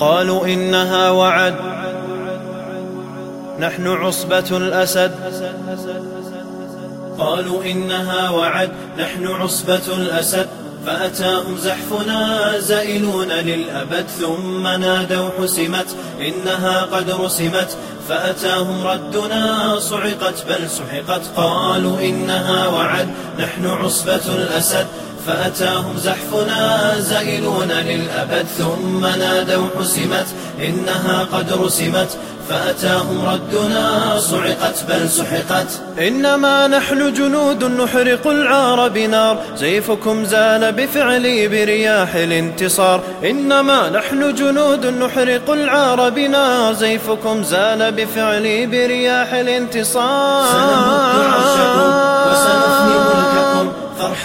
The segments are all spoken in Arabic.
قالوا إنها وعد. نحن عصبة الأسد. قالوا إنها وعد. نحن عصبة الأسد. فأتاهم زحفنا زائلون للأبد. ثم نادوا حسمت. إنها قد رسمت. فأتاهم ردنا صعقت. بل سحقت قالوا إنها وعد. نحن عصبة الأسد. فأتاهم زحفنا زائلون للأبد ثم نادوا حسمت إنها قد رسمت. فأتاهم ردنا صعقت بل سحقت. إنما نحن جنود نحرق العار بنار زيفكم زال بفعلي برياح الانتصار. إنما نحن جنود نحرق العار بنار زيفكم زال بفعلي برياح الانتصار. سنمد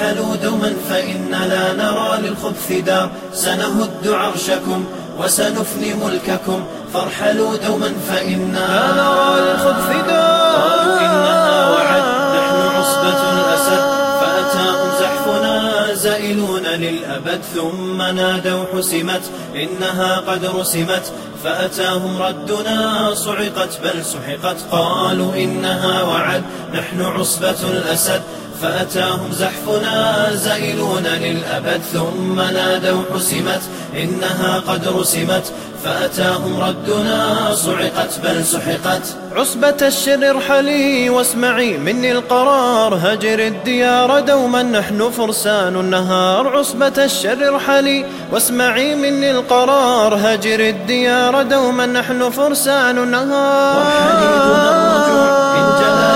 تنالوا دما فإن لا نرى للخبث دار سنهد عرشكم وسنفني ملككم. فارحلوا دوما فإنا لا نرى للخبث دار قالوا إنها وعد نحن عصبة الأسد. فأتاهم زحفنا زائلون للأبد. ثم نادوا حسمت إنها قد رسمت. فأتاهم ردنا صعقت بل سحقت. قالوا إنها وعد نحن عصبة الأسد. فأتاهم زحفنا زائلون للأبد ثم نادوا حسمت إنها قد رسمت. فأتاهم ردنا صعقت بل سحقت. عصبة الشر ارحلي واسمعي مني القرار هجر الديار دوما نحن فرسان النهار. عصبة الشر ارحلي واسمعي مني القرار هجر الديار دوما نحن فرسان النهار. وارحلي الرجوع إن جلال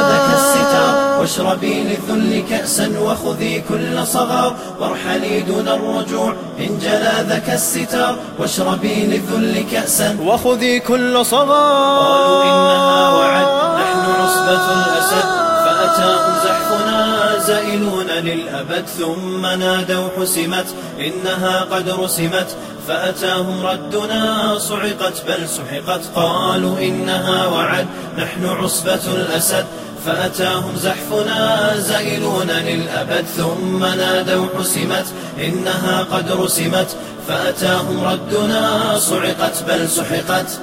واشربي للذل كأسا وخذي كل صغار وارحلي دون الرجوع إن جلاذك الستار واشربي للذل كأسا وخذي كل صغار قالوا إنها وعد نحن عصبة الأسد فأتاهم زحفنا زائلون للأبد ثم نادوا حسمت إنها قد رسمت فأتاهم ردنا صعقت بل سحقت قالوا إنها وعد نحن عصبة الأسد. فأتاهم زحفنا زائلون للأبد ثم نادوا حسمت إنها قد رسمت فأتاهم ردنا صعقت بل سحقت